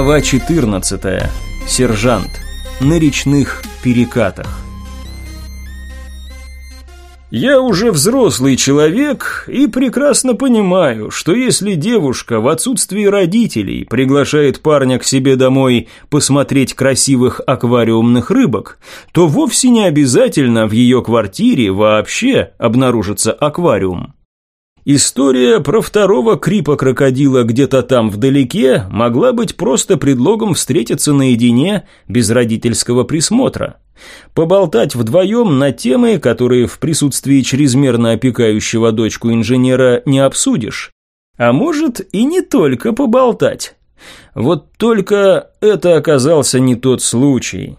Глава 14. Сержант. На речных перекатах. Я уже взрослый человек и прекрасно понимаю, что если девушка в отсутствии родителей приглашает парня к себе домой посмотреть красивых аквариумных рыбок, то вовсе не обязательно в ее квартире вообще обнаружится аквариум. История про второго крипа-крокодила где-то там вдалеке могла быть просто предлогом встретиться наедине без родительского присмотра. Поболтать вдвоем на темы, которые в присутствии чрезмерно опекающего дочку инженера не обсудишь. А может и не только поболтать. Вот только это оказался не тот случай.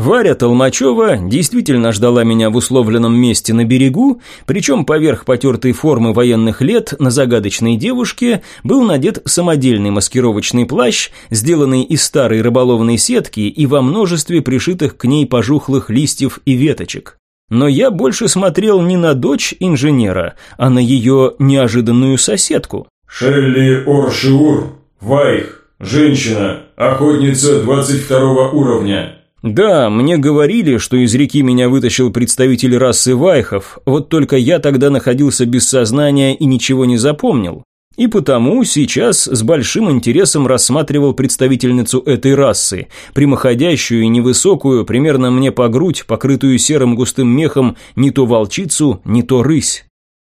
Варя Толмачева действительно ждала меня в условленном месте на берегу, причем поверх потертой формы военных лет на загадочной девушке был надет самодельный маскировочный плащ, сделанный из старой рыболовной сетки и во множестве пришитых к ней пожухлых листьев и веточек. Но я больше смотрел не на дочь инженера, а на ее неожиданную соседку. Шелли Оршиур, Вайх, женщина, охотница 22 уровня. Да, мне говорили, что из реки меня вытащил представитель расы вайхов, вот только я тогда находился без сознания и ничего не запомнил. И потому сейчас с большим интересом рассматривал представительницу этой расы, прямоходящую и невысокую, примерно мне по грудь, покрытую серым густым мехом, не то волчицу, не то рысь.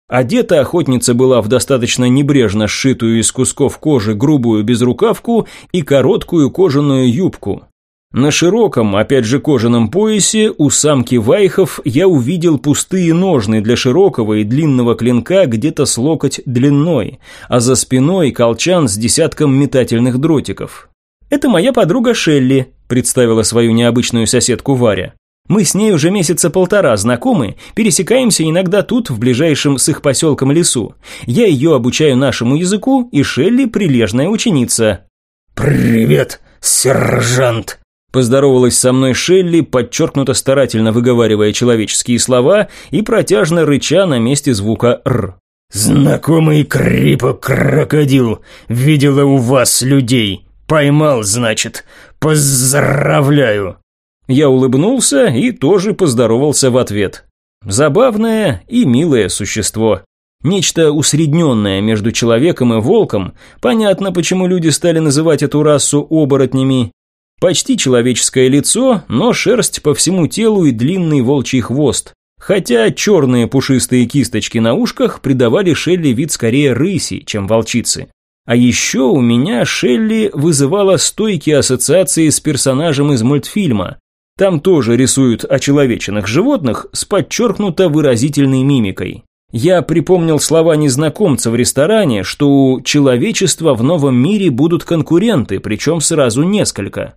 Одета охотница была в достаточно небрежно сшитую из кусков кожи грубую безрукавку и короткую кожаную юбку. На широком, опять же кожаном поясе у самки вайхов я увидел пустые ножны для широкого и длинного клинка где-то с локоть длиной, а за спиной колчан с десятком метательных дротиков. «Это моя подруга Шелли», – представила свою необычную соседку Варя. «Мы с ней уже месяца полтора знакомы, пересекаемся иногда тут, в ближайшем с их поселком лесу. Я ее обучаю нашему языку, и Шелли – прилежная ученица». «Привет, сержант!» Поздоровалась со мной Шелли, подчеркнуто старательно выговаривая человеческие слова и протяжно рыча на месте звука «р». «Знакомый крипо-крокодил, видела у вас людей. Поймал, значит. Поздравляю!» Я улыбнулся и тоже поздоровался в ответ. Забавное и милое существо. Нечто усредненное между человеком и волком. Понятно, почему люди стали называть эту расу оборотнями. Почти человеческое лицо, но шерсть по всему телу и длинный волчий хвост. Хотя черные пушистые кисточки на ушках придавали Шелли вид скорее рыси, чем волчицы. А еще у меня Шелли вызывала стойкие ассоциации с персонажем из мультфильма. Там тоже рисуют очеловеченных животных с подчеркнуто выразительной мимикой. Я припомнил слова незнакомца в ресторане, что у человечества в новом мире будут конкуренты, причем сразу несколько.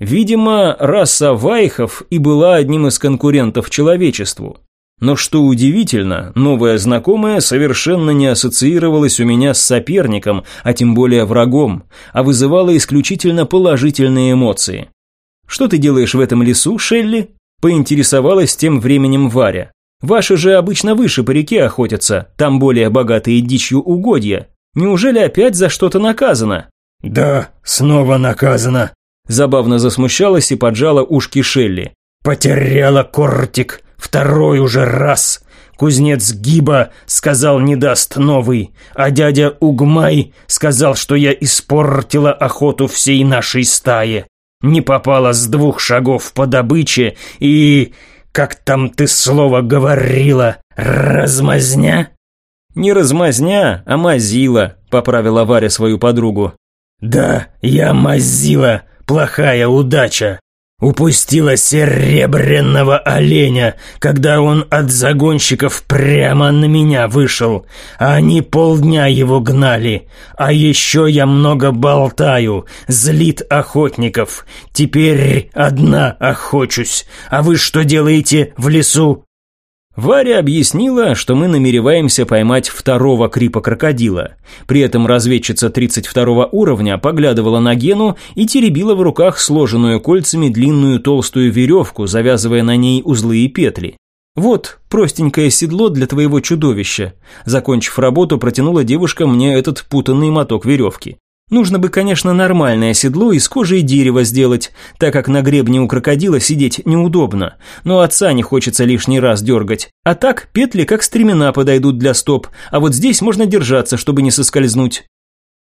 Видимо, раса вайхов и была одним из конкурентов человечеству. Но что удивительно, новая знакомая совершенно не ассоциировалась у меня с соперником, а тем более врагом, а вызывала исключительно положительные эмоции. «Что ты делаешь в этом лесу, Шелли?» – поинтересовалась тем временем Варя. «Ваши же обычно выше по реке охотятся, там более богатые дичью угодья. Неужели опять за что-то наказано?» «Да, снова наказано», Забавно засмущалась и поджала ушки Шелли. «Потеряла кортик, второй уже раз. Кузнец Гиба сказал не даст новый, а дядя Угмай сказал, что я испортила охоту всей нашей стае. Не попала с двух шагов по добыче и... Как там ты слово говорила? Размазня?» «Не размазня, а мазила», — поправила Варя свою подругу. «Да, я мазила, плохая удача. Упустила серебряного оленя, когда он от загонщиков прямо на меня вышел, а они полдня его гнали. А еще я много болтаю, злит охотников. Теперь одна охочусь. А вы что делаете в лесу? Варя объяснила, что мы намереваемся поймать второго крипа-крокодила. При этом разведчица 32 уровня поглядывала на Гену и теребила в руках сложенную кольцами длинную толстую веревку, завязывая на ней узлы и петли. «Вот, простенькое седло для твоего чудовища». Закончив работу, протянула девушка мне этот путанный моток веревки. Нужно бы, конечно, нормальное седло из кожи и дерева сделать, так как на гребне у крокодила сидеть неудобно, но отца не хочется лишний раз дергать. А так петли как стремена подойдут для стоп, а вот здесь можно держаться, чтобы не соскользнуть.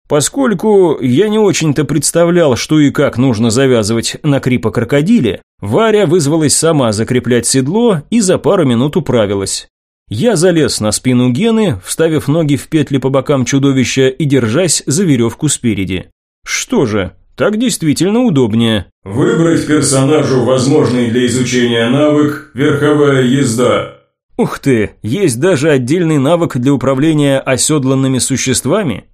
Поскольку я не очень-то представлял, что и как нужно завязывать на крипа-крокодиле, Варя вызвалась сама закреплять седло и за пару минут управилась. Я залез на спину Гены, вставив ноги в петли по бокам чудовища и держась за веревку спереди. Что же, так действительно удобнее. Выбрать персонажу возможный для изучения навык «Верховая езда». Ух ты, есть даже отдельный навык для управления оседланными существами?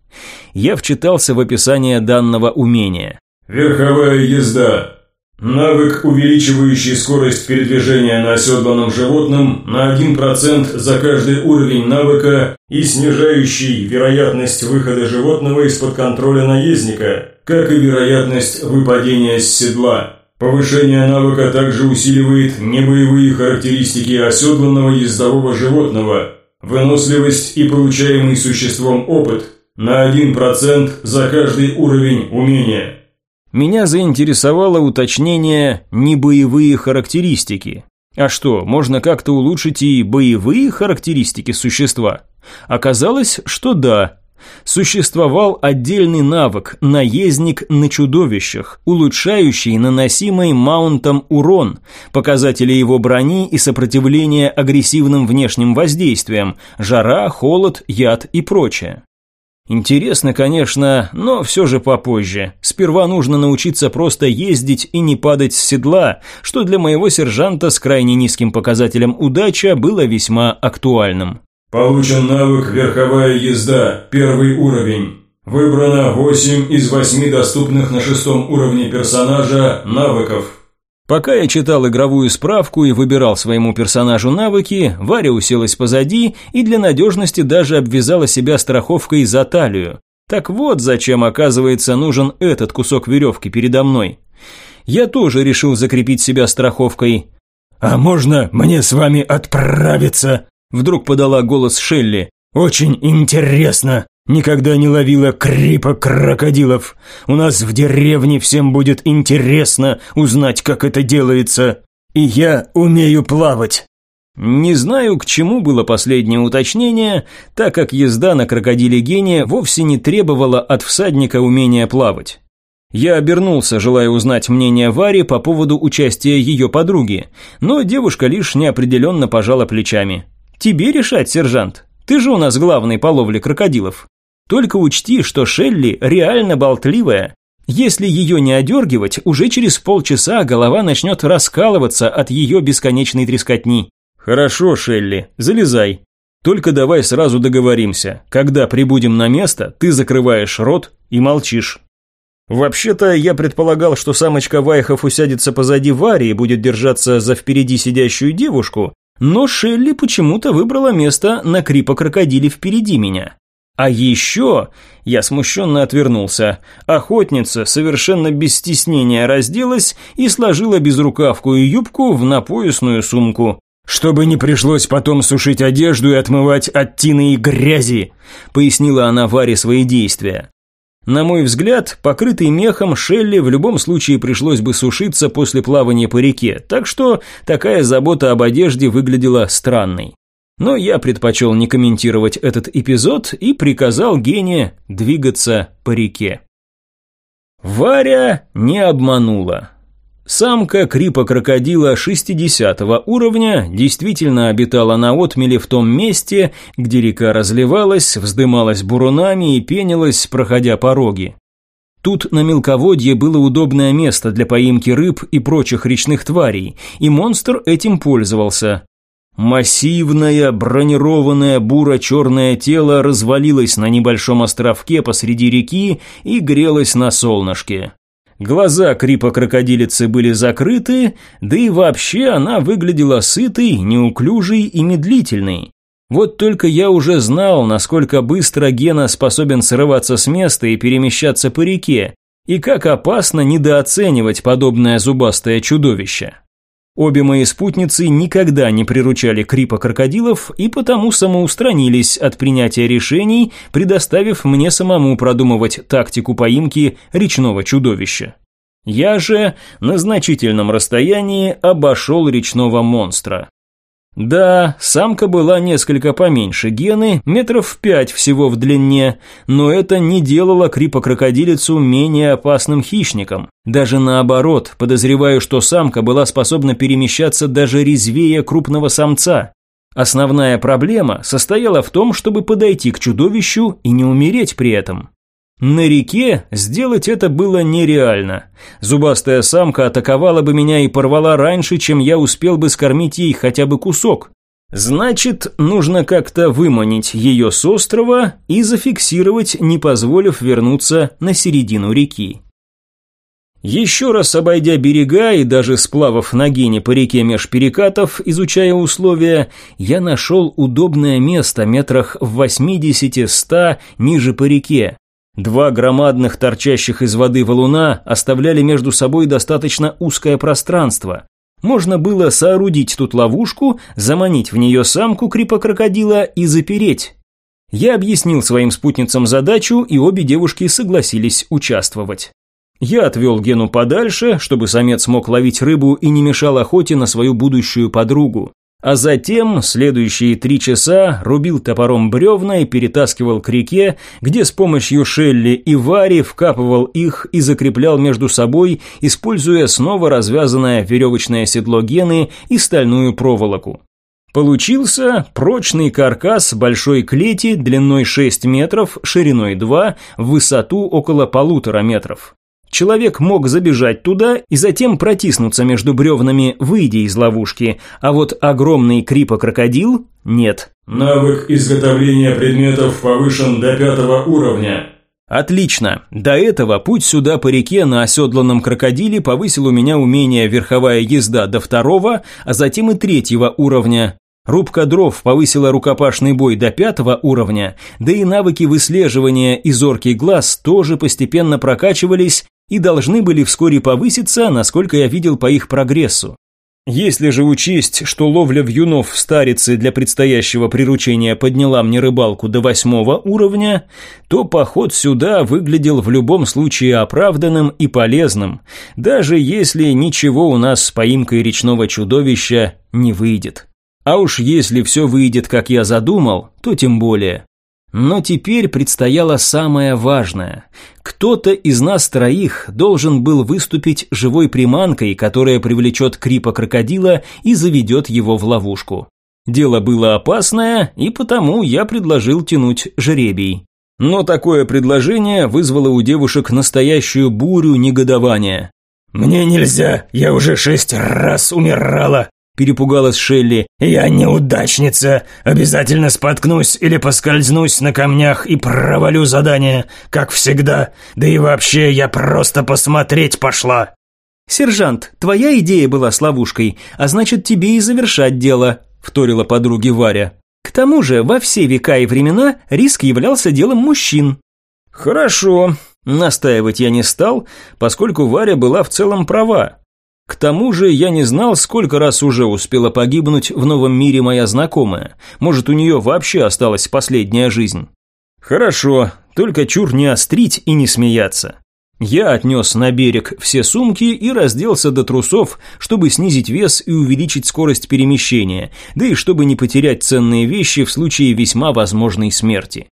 Я вчитался в описание данного умения. Верховая езда. Навык, увеличивающий скорость передвижения на оседланном животном на 1% за каждый уровень навыка и снижающий вероятность выхода животного из-под контроля наездника, как и вероятность выпадения с седла. Повышение навыка также усиливает небоевые характеристики оседланного ездового животного, выносливость и получаемый существом опыт на 1% за каждый уровень умения. Меня заинтересовало уточнение «небоевые характеристики». А что, можно как-то улучшить и боевые характеристики существа? Оказалось, что да. Существовал отдельный навык «наездник на чудовищах», улучшающий наносимый маунтом урон, показатели его брони и сопротивления агрессивным внешним воздействиям, жара, холод, яд и прочее. Интересно, конечно, но все же попозже. Сперва нужно научиться просто ездить и не падать с седла, что для моего сержанта с крайне низким показателем удача было весьма актуальным. Получен навык «Верховая езда», первый уровень. Выбрано 8 из 8 доступных на шестом уровне персонажа навыков. Пока я читал игровую справку и выбирал своему персонажу навыки, Варя уселась позади и для надежности даже обвязала себя страховкой за талию. Так вот, зачем, оказывается, нужен этот кусок веревки передо мной. Я тоже решил закрепить себя страховкой. «А можно мне с вами отправиться?» Вдруг подала голос Шелли. «Очень интересно. Никогда не ловила крипа крокодилов. У нас в деревне всем будет интересно узнать, как это делается. И я умею плавать». Не знаю, к чему было последнее уточнение, так как езда на крокодиле гения вовсе не требовала от всадника умения плавать. Я обернулся, желая узнать мнение Вари по поводу участия ее подруги, но девушка лишь неопределенно пожала плечами. «Тебе решать, сержант. Ты же у нас главный по ловле крокодилов». Только учти, что Шелли реально болтливая. Если ее не одергивать, уже через полчаса голова начнет раскалываться от ее бесконечной трескотни. Хорошо, Шелли, залезай. Только давай сразу договоримся. Когда прибудем на место, ты закрываешь рот и молчишь. Вообще-то я предполагал, что самочка Вайхов усядется позади Вари и будет держаться за впереди сидящую девушку, но Шелли почему-то выбрала место на крипа-крокодиле впереди меня. А еще, я смущенно отвернулся, охотница совершенно без стеснения разделась и сложила безрукавку и юбку в напоясную сумку. «Чтобы не пришлось потом сушить одежду и отмывать от тины и грязи», пояснила она Варе свои действия. На мой взгляд, покрытый мехом Шелли в любом случае пришлось бы сушиться после плавания по реке, так что такая забота об одежде выглядела странной. Но я предпочел не комментировать этот эпизод и приказал Гене двигаться по реке. Варя не обманула. Самка крипа-крокодила 60 уровня действительно обитала на отмеле в том месте, где река разливалась, вздымалась бурунами и пенилась, проходя пороги. Тут на мелководье было удобное место для поимки рыб и прочих речных тварей, и монстр этим пользовался. Массивное, бронированное буро-черное тело развалилось на небольшом островке посреди реки и грелось на солнышке. Глаза крипа-крокодилицы были закрыты, да и вообще она выглядела сытой, неуклюжей и медлительной. Вот только я уже знал, насколько быстро Гена способен срываться с места и перемещаться по реке, и как опасно недооценивать подобное зубастое чудовище. Обе мои спутницы никогда не приручали крипа-крокодилов и потому самоустранились от принятия решений, предоставив мне самому продумывать тактику поимки речного чудовища. Я же на значительном расстоянии обошел речного монстра. Да, самка была несколько поменьше Гены, метров в пять всего в длине, но это не делало крипокрокодилицу менее опасным хищником. Даже наоборот, подозреваю, что самка была способна перемещаться даже резвее крупного самца. Основная проблема состояла в том, чтобы подойти к чудовищу и не умереть при этом. На реке сделать это было нереально. Зубастая самка атаковала бы меня и порвала раньше, чем я успел бы скормить ей хотя бы кусок. Значит, нужно как-то выманить ее с острова и зафиксировать, не позволив вернуться на середину реки. Еще раз обойдя берега и даже сплавав на гене по реке меж перекатов, изучая условия, я нашел удобное место метрах в 80-100 ниже по реке, Два громадных торчащих из воды валуна оставляли между собой достаточно узкое пространство. Можно было соорудить тут ловушку, заманить в нее самку крипа-крокодила и запереть. Я объяснил своим спутницам задачу, и обе девушки согласились участвовать. Я отвел Гену подальше, чтобы самец мог ловить рыбу и не мешал охоте на свою будущую подругу. А затем следующие три часа рубил топором бревна и перетаскивал к реке, где с помощью Шелли и Вари вкапывал их и закреплял между собой, используя снова развязанное веревочное седло гены и стальную проволоку. Получился прочный каркас большой клети длиной 6 метров, шириной 2, в высоту около полутора метров. Человек мог забежать туда и затем протиснуться между бревнами, выйдя из ловушки, а вот огромный крипа-крокодил – нет. Навык изготовления предметов повышен до пятого уровня. Отлично. До этого путь сюда по реке на оседланном крокодиле повысил у меня умение верховая езда до второго, а затем и третьего уровня. Рубка дров повысила рукопашный бой до пятого уровня, да и навыки выслеживания и зоркий глаз тоже постепенно прокачивались и должны были вскоре повыситься, насколько я видел по их прогрессу. Если же учесть, что ловля вьюнов в старице для предстоящего приручения подняла мне рыбалку до восьмого уровня, то поход сюда выглядел в любом случае оправданным и полезным, даже если ничего у нас с поимкой речного чудовища не выйдет. А уж если все выйдет, как я задумал, то тем более. Но теперь предстояло самое важное. Кто-то из нас троих должен был выступить живой приманкой, которая привлечет крипа крокодила и заведет его в ловушку. Дело было опасное, и потому я предложил тянуть жребий. Но такое предложение вызвало у девушек настоящую бурю негодования. «Мне нельзя, я уже шесть раз умирала», перепугалась Шелли. «Я неудачница. Обязательно споткнусь или поскользнусь на камнях и провалю задание, как всегда. Да и вообще, я просто посмотреть пошла». «Сержант, твоя идея была с ловушкой, а значит, тебе и завершать дело», – вторила подруге Варя. «К тому же, во все века и времена риск являлся делом мужчин». «Хорошо», Настаивать я не стал, поскольку Варя была в целом права. К тому же я не знал, сколько раз уже успела погибнуть в новом мире моя знакомая. Может, у нее вообще осталась последняя жизнь. Хорошо, только чур не острить и не смеяться. Я отнес на берег все сумки и разделся до трусов, чтобы снизить вес и увеличить скорость перемещения, да и чтобы не потерять ценные вещи в случае весьма возможной смерти.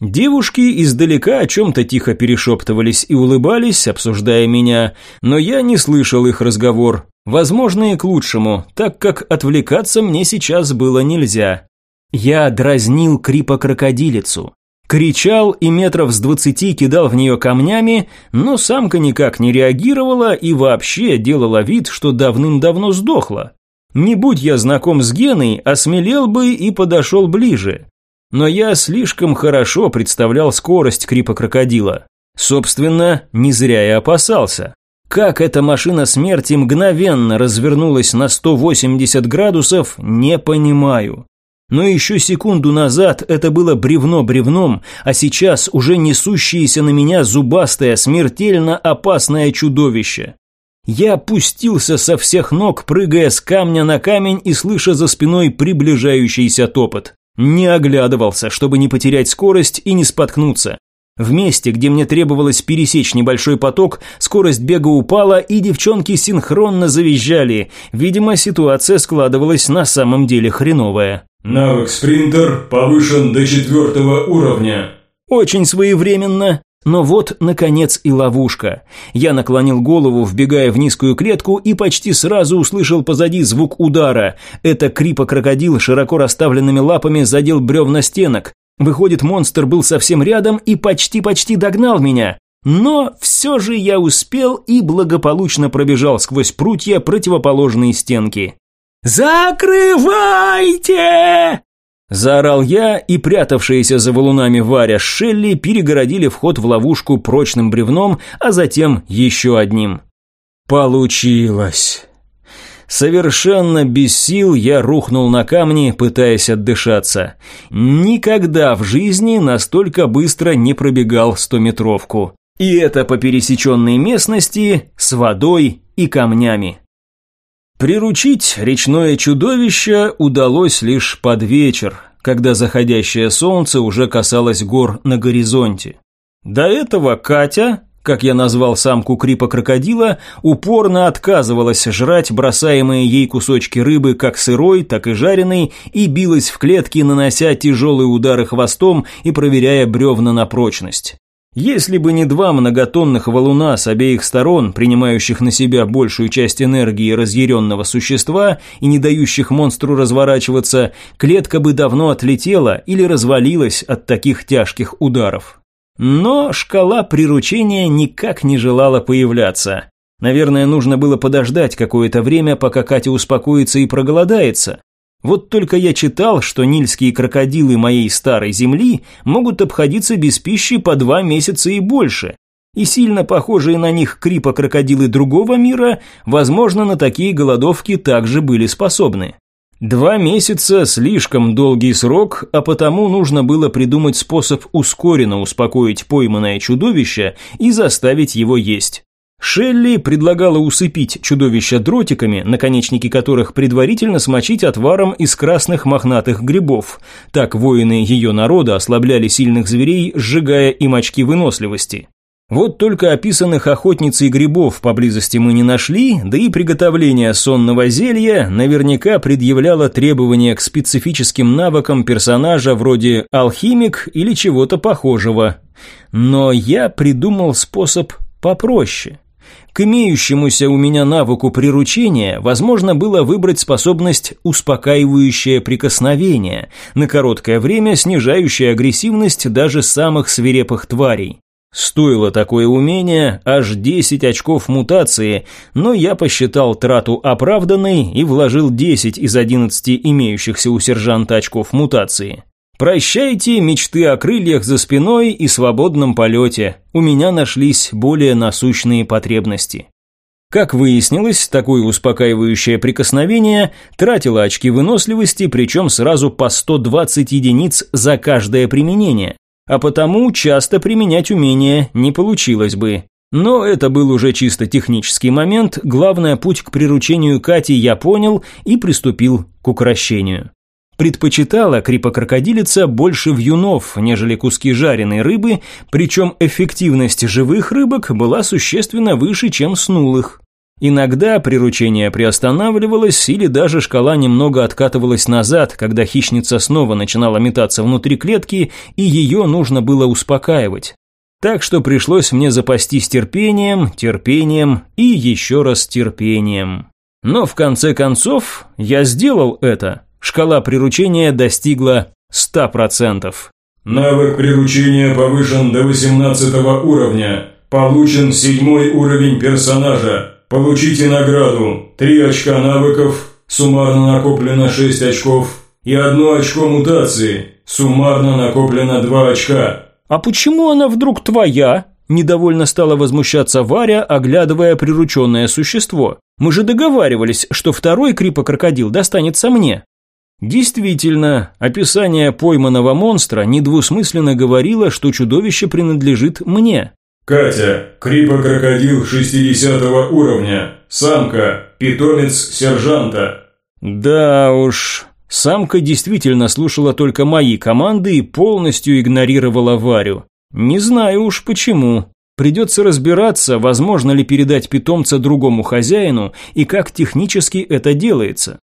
Девушки издалека о чем-то тихо перешептывались и улыбались, обсуждая меня, но я не слышал их разговор. Возможно, и к лучшему, так как отвлекаться мне сейчас было нельзя. Я дразнил крипа-крокодилицу. Кричал и метров с двадцати кидал в нее камнями, но самка никак не реагировала и вообще делала вид, что давным-давно сдохла. Не будь я знаком с Геной, осмелел бы и подошел ближе. Но я слишком хорошо представлял скорость крипа крокодила. Собственно, не зря я опасался. Как эта машина смерти мгновенно развернулась на 180 градусов, не понимаю. Но еще секунду назад это было бревно бревном, а сейчас уже несущееся на меня зубастое, смертельно опасное чудовище. Я опустился со всех ног, прыгая с камня на камень и слыша за спиной приближающийся топот. Не оглядывался, чтобы не потерять скорость и не споткнуться. В месте, где мне требовалось пересечь небольшой поток, скорость бега упала, и девчонки синхронно завизжали. Видимо, ситуация складывалась на самом деле хреновая. Навык спринтер повышен до четвертого уровня. Очень своевременно. Но вот, наконец, и ловушка. Я наклонил голову, вбегая в низкую клетку, и почти сразу услышал позади звук удара. Это крипа-крокодил широко расставленными лапами задел бревна стенок. Выходит, монстр был совсем рядом и почти-почти догнал меня. Но все же я успел и благополучно пробежал сквозь прутья противоположные стенки. «Закрывайте!» Заорал я, и прятавшиеся за валунами Варя с Шелли перегородили вход в ловушку прочным бревном, а затем еще одним. Получилось. Совершенно без сил я рухнул на камни, пытаясь отдышаться. Никогда в жизни настолько быстро не пробегал стометровку. И это по пересеченной местности с водой и камнями. Приручить речное чудовище удалось лишь под вечер, когда заходящее солнце уже касалось гор на горизонте. До этого Катя, как я назвал самку крипа-крокодила, упорно отказывалась жрать бросаемые ей кусочки рыбы как сырой, так и жареной, и билась в клетки, нанося тяжелые удары хвостом и проверяя бревна на прочность. Если бы не два многотонных валуна с обеих сторон, принимающих на себя большую часть энергии разъяренного существа и не дающих монстру разворачиваться, клетка бы давно отлетела или развалилась от таких тяжких ударов. Но шкала приручения никак не желала появляться. Наверное, нужно было подождать какое-то время, пока Катя успокоится и проголодается. Вот только я читал, что нильские крокодилы моей старой земли могут обходиться без пищи по два месяца и больше. И сильно похожие на них крипа-крокодилы другого мира, возможно, на такие голодовки также были способны. Два месяца – слишком долгий срок, а потому нужно было придумать способ ускоренно успокоить пойманное чудовище и заставить его есть. Шелли предлагала усыпить чудовища дротиками, наконечники которых предварительно смочить отваром из красных мохнатых грибов. Так воины ее народа ослабляли сильных зверей, сжигая им очки выносливости. Вот только описанных охотницей грибов поблизости мы не нашли, да и приготовление сонного зелья наверняка предъявляло требования к специфическим навыкам персонажа вроде алхимик или чего-то похожего. Но я придумал способ попроще. К имеющемуся у меня навыку приручения возможно было выбрать способность «успокаивающее прикосновение», на короткое время снижающее агрессивность даже самых свирепых тварей. Стоило такое умение аж 10 очков мутации, но я посчитал трату оправданной и вложил 10 из 11 имеющихся у сержанта очков мутации. Прощайте мечты о крыльях за спиной и свободном полете. У меня нашлись более насущные потребности. Как выяснилось, такое успокаивающее прикосновение тратило очки выносливости, причем сразу по 120 единиц за каждое применение, а потому часто применять умение не получилось бы. Но это был уже чисто технический момент, главное путь к приручению Кати я понял и приступил к укращению. Предпочитала крипокрокодилица больше вьюнов, нежели куски жареной рыбы, причем эффективность живых рыбок была существенно выше, чем снулых. Иногда приручение приостанавливалось или даже шкала немного откатывалась назад, когда хищница снова начинала метаться внутри клетки, и ее нужно было успокаивать. Так что пришлось мне запастись терпением, терпением и еще раз терпением. Но в конце концов я сделал это. Шкала приручения достигла 100%. Навык приручения повышен до 18 уровня. Получен седьмой уровень персонажа. Получите награду. 3 очка навыков, суммарно накоплено 6 очков. И одно очко мутации, суммарно накоплено 2 очка. «А почему она вдруг твоя?» Недовольно стала возмущаться Варя, оглядывая прирученное существо. «Мы же договаривались, что второй крипокрокодил достанется мне». Действительно, описание пойманного монстра недвусмысленно говорило, что чудовище принадлежит мне. Катя, крипа-крокодил 60 уровня, самка, питомец сержанта. Да уж, самка действительно слушала только мои команды и полностью игнорировала Варю. Не знаю уж почему. Придется разбираться, возможно ли передать питомца другому хозяину и как технически это делается.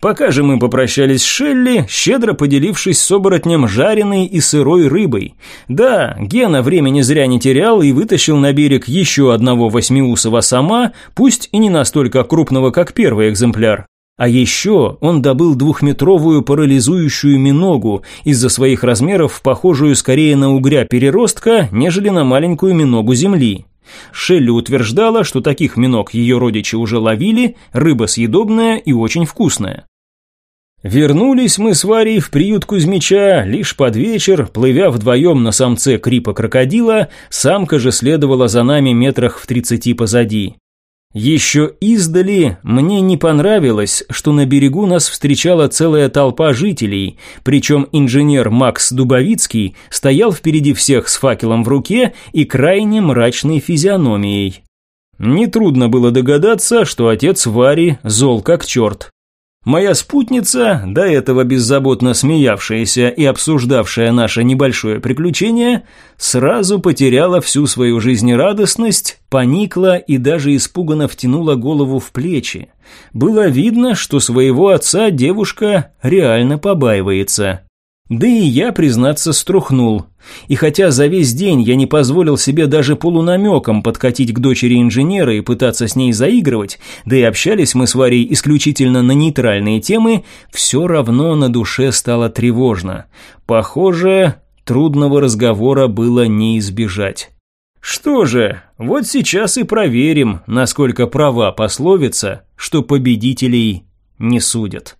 Пока же мы попрощались с Шелли, щедро поделившись с оборотнем жареной и сырой рыбой. Да, Гена времени зря не терял и вытащил на берег еще одного восьмиусого сама, пусть и не настолько крупного, как первый экземпляр. А еще он добыл двухметровую парализующую миногу, из-за своих размеров похожую скорее на угря-переростка, нежели на маленькую миногу земли. Шелли утверждала, что таких миног ее родичи уже ловили, рыба съедобная и очень вкусная. Вернулись мы с Варей в приют Кузьмича лишь под вечер, плывя вдвоем на самце крипа-крокодила, самка же следовала за нами метрах в тридцати позади. Еще издали мне не понравилось, что на берегу нас встречала целая толпа жителей, причем инженер Макс Дубовицкий стоял впереди всех с факелом в руке и крайне мрачной физиономией. Нетрудно было догадаться, что отец Вари зол как черт. Моя спутница, до этого беззаботно смеявшаяся и обсуждавшая наше небольшое приключение, сразу потеряла всю свою жизнерадостность, поникла и даже испуганно втянула голову в плечи. Было видно, что своего отца девушка реально побаивается. Да и я, признаться, струхнул. И хотя за весь день я не позволил себе даже полунамеком подкатить к дочери инженера и пытаться с ней заигрывать, да и общались мы с Варей исключительно на нейтральные темы, все равно на душе стало тревожно. Похоже, трудного разговора было не избежать. Что же, вот сейчас и проверим, насколько права пословица, что победителей не судят.